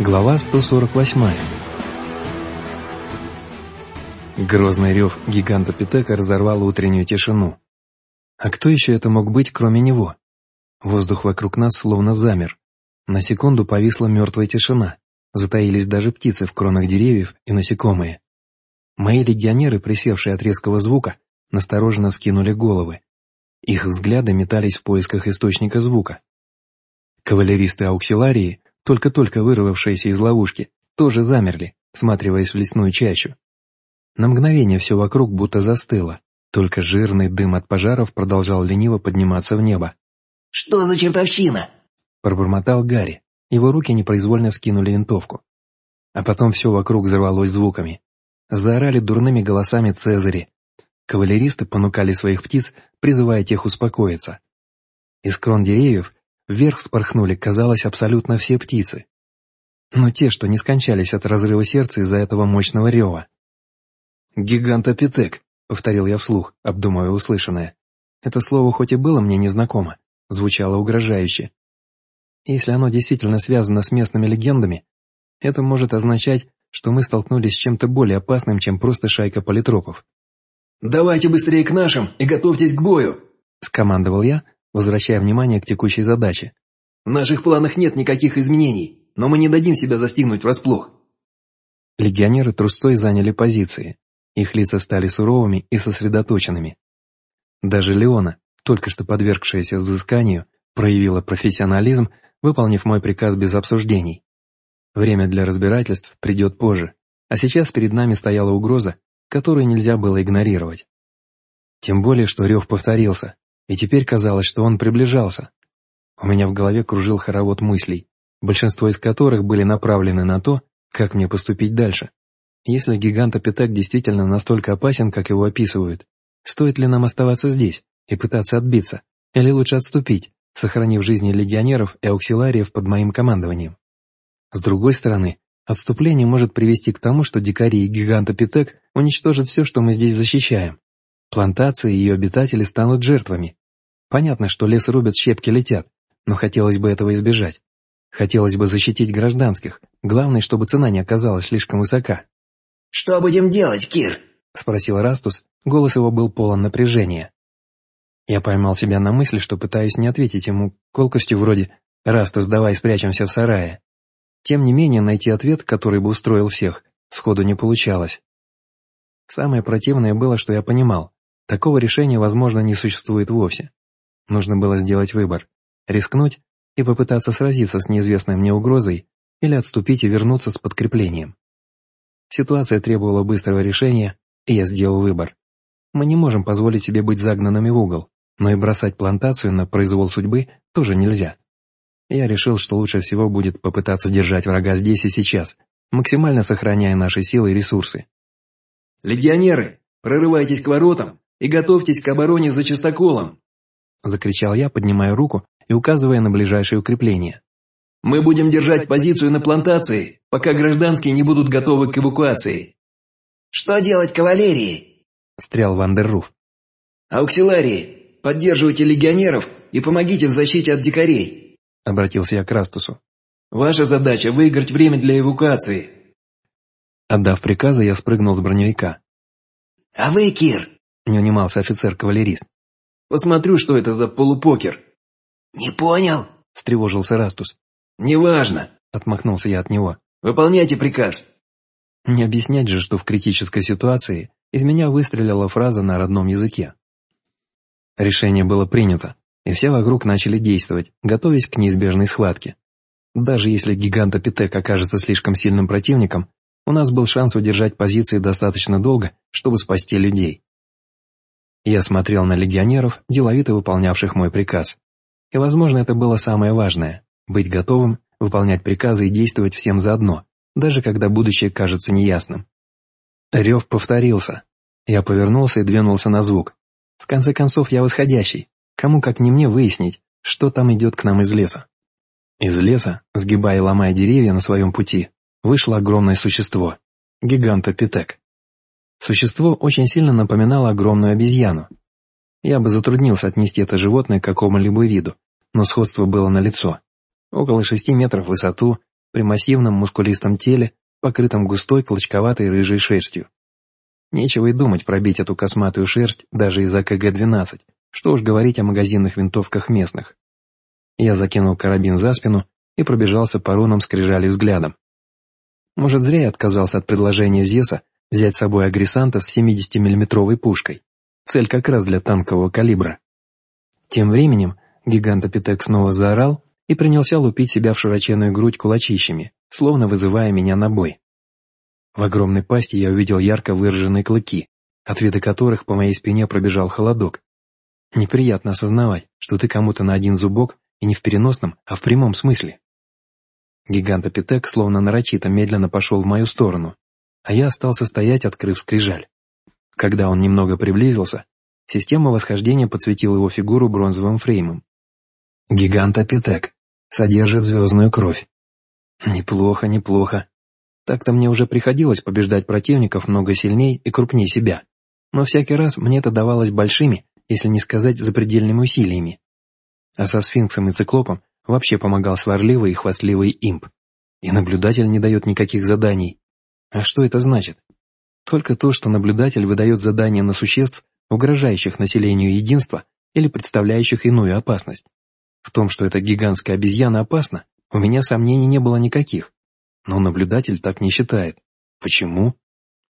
Глава 148 Грозный рев гиганта Питека разорвал утреннюю тишину. А кто еще это мог быть, кроме него? Воздух вокруг нас словно замер. На секунду повисла мертвая тишина. Затаились даже птицы в кронах деревьев и насекомые. Мои легионеры, присевшие от резкого звука, настороженно вскинули головы. Их взгляды метались в поисках источника звука. Кавалеристы ауксиларии только-только вырвавшиеся из ловушки, тоже замерли, всматриваясь в лесную чащу. На мгновение все вокруг будто застыло, только жирный дым от пожаров продолжал лениво подниматься в небо. «Что за чертовщина?» Пробормотал Гарри, его руки непроизвольно вскинули винтовку. А потом все вокруг взорвалось звуками. Заорали дурными голосами Цезари. Кавалеристы понукали своих птиц, призывая тех успокоиться. Из крон деревьев Вверх вспорхнули, казалось, абсолютно все птицы. Но те, что не скончались от разрыва сердца из-за этого мощного рева. «Гигантопитек», — повторил я вслух, обдумывая услышанное. Это слово хоть и было мне незнакомо, звучало угрожающе. Если оно действительно связано с местными легендами, это может означать, что мы столкнулись с чем-то более опасным, чем просто шайка политропов. «Давайте быстрее к нашим и готовьтесь к бою!» — скомандовал я, возвращая внимание к текущей задаче. «В наших планах нет никаких изменений, но мы не дадим себя застигнуть врасплох». Легионеры трусцой заняли позиции. Их лица стали суровыми и сосредоточенными. Даже Леона, только что подвергшаяся взысканию, проявила профессионализм, выполнив мой приказ без обсуждений. Время для разбирательств придет позже, а сейчас перед нами стояла угроза, которую нельзя было игнорировать. Тем более, что рев повторился, и теперь казалось, что он приближался. У меня в голове кружил хоровод мыслей, большинство из которых были направлены на то, как мне поступить дальше. Если гигантопитек действительно настолько опасен, как его описывают, стоит ли нам оставаться здесь и пытаться отбиться, или лучше отступить, сохранив жизни легионеров и ауксилариев под моим командованием? С другой стороны, отступление может привести к тому, что дикари и гигантопитек уничтожат все, что мы здесь защищаем. Плантации и ее обитатели станут жертвами, Понятно, что лес рубят, щепки летят, но хотелось бы этого избежать. Хотелось бы защитить гражданских, главное, чтобы цена не оказалась слишком высока. «Что будем делать, Кир?» — спросил Растус, голос его был полон напряжения. Я поймал себя на мысли, что пытаюсь не ответить ему колкостью вроде «Растус, давай спрячемся в сарае». Тем не менее, найти ответ, который бы устроил всех, сходу не получалось. Самое противное было, что я понимал, такого решения, возможно, не существует вовсе. Нужно было сделать выбор – рискнуть и попытаться сразиться с неизвестной мне угрозой или отступить и вернуться с подкреплением. Ситуация требовала быстрого решения, и я сделал выбор. Мы не можем позволить себе быть загнанными в угол, но и бросать плантацию на произвол судьбы тоже нельзя. Я решил, что лучше всего будет попытаться держать врага здесь и сейчас, максимально сохраняя наши силы и ресурсы. «Легионеры, прорывайтесь к воротам и готовьтесь к обороне за чистоколом!» — закричал я, поднимая руку и указывая на ближайшее укрепление. «Мы будем держать позицию на плантации, пока гражданские не будут готовы к эвакуации». «Что делать кавалерии?» — встрял Вандерруф. «Ауксиларии, поддерживайте легионеров и помогите в защите от дикарей», — обратился я к Растусу. «Ваша задача — выиграть время для эвакуации». Отдав приказы, я спрыгнул с броневика. «А вы, Кир?» — не унимался офицер-кавалерист. Посмотрю, что это за полупокер». «Не понял?» – встревожился Растус. «Неважно», – отмахнулся я от него. «Выполняйте приказ». Не объяснять же, что в критической ситуации из меня выстрелила фраза на родном языке. Решение было принято, и все вокруг начали действовать, готовясь к неизбежной схватке. Даже если гигантопитек окажется слишком сильным противником, у нас был шанс удержать позиции достаточно долго, чтобы спасти людей. Я смотрел на легионеров, деловито выполнявших мой приказ. И, возможно, это было самое важное – быть готовым, выполнять приказы и действовать всем заодно, даже когда будущее кажется неясным. Рев повторился. Я повернулся и двинулся на звук. В конце концов, я восходящий. Кому как не мне выяснить, что там идет к нам из леса. Из леса, сгибая и ломая деревья на своем пути, вышло огромное существо – гигантопитек. Существо очень сильно напоминало огромную обезьяну. Я бы затруднился отнести это животное к какому-либо виду, но сходство было налицо. Около шести метров в высоту, при массивном мускулистом теле, покрытом густой клочковатой рыжей шерстью. Нечего и думать пробить эту косматую шерсть даже из АКГ-12, что уж говорить о магазинных винтовках местных. Я закинул карабин за спину и пробежался по рунам скрижали взглядом. Может, зря я отказался от предложения Зеса взять с собой агрессанта с 70-миллиметровой пушкой. Цель как раз для танкового калибра. Тем временем гигант Апитек снова заорал и принялся лупить себя в широченную грудь кулачищами, словно вызывая меня на бой. В огромной пасти я увидел ярко выраженные клыки, от вида которых по моей спине пробежал холодок. Неприятно осознавать, что ты кому-то на один зубок, и не в переносном, а в прямом смысле. Гигант Апитек словно нарочито медленно пошел в мою сторону, а я остался стоять, открыв скрижаль. Когда он немного приблизился, система восхождения подсветила его фигуру бронзовым фреймом. Гигант Апитек содержит звездную кровь. Неплохо, неплохо. Так-то мне уже приходилось побеждать противников много сильнее и крупнее себя, но всякий раз мне это давалось большими, если не сказать запредельными усилиями. А со сфинксом и циклопом вообще помогал сварливый и хвастливый имп. И наблюдатель не дает никаких заданий. А что это значит? Только то, что наблюдатель выдает задания на существ, угрожающих населению единства или представляющих иную опасность. В том, что эта гигантская обезьяна опасна, у меня сомнений не было никаких. Но наблюдатель так не считает. Почему?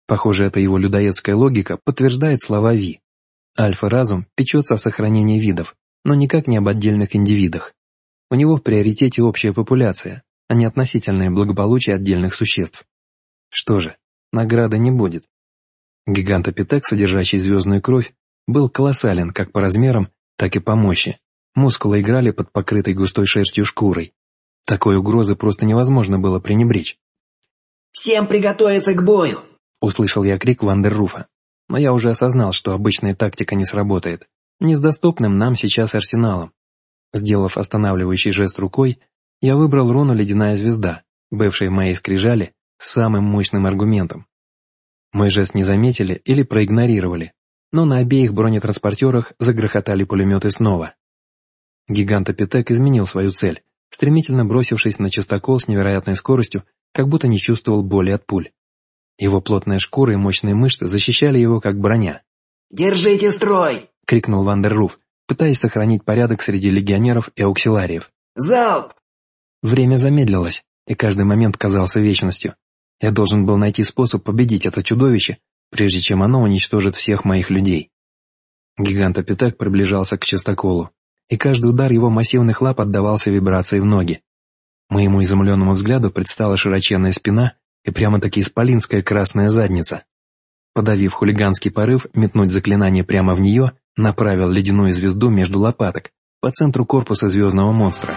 Похоже, эта его людоедская логика подтверждает слова Ви. Альфа-разум печется о сохранении видов, но никак не об отдельных индивидах. У него в приоритете общая популяция, а не относительное благополучие отдельных существ. Что же, награды не будет. Гигант Апитек, содержащий звездную кровь, был колоссален как по размерам, так и по мощи. Мускулы играли под покрытой густой шерстью шкурой. Такой угрозы просто невозможно было пренебречь. «Всем приготовиться к бою!» Услышал я крик Вандерруфа. Но я уже осознал, что обычная тактика не сработает. Не с доступным нам сейчас арсеналом. Сделав останавливающий жест рукой, я выбрал руну «Ледяная звезда», бывшей в моей скрижали, самым мощным аргументом. Мой жест не заметили или проигнорировали, но на обеих бронетранспортерах загрохотали пулеметы снова. Гигант Апитек изменил свою цель, стремительно бросившись на частокол с невероятной скоростью, как будто не чувствовал боли от пуль. Его плотная шкура и мощные мышцы защищали его как броня. «Держите строй!» — крикнул Вандерруф, пытаясь сохранить порядок среди легионеров и ауксилариев. «Залп!» Время замедлилось, и каждый момент казался вечностью. Я должен был найти способ победить это чудовище, прежде чем оно уничтожит всех моих людей. Гигант Апитек приближался к частоколу, и каждый удар его массивных лап отдавался вибрацией в ноги. Моему изумленному взгляду предстала широченная спина и прямо-таки исполинская красная задница. Подавив хулиганский порыв метнуть заклинание прямо в нее, направил ледяную звезду между лопаток, по центру корпуса звездного монстра.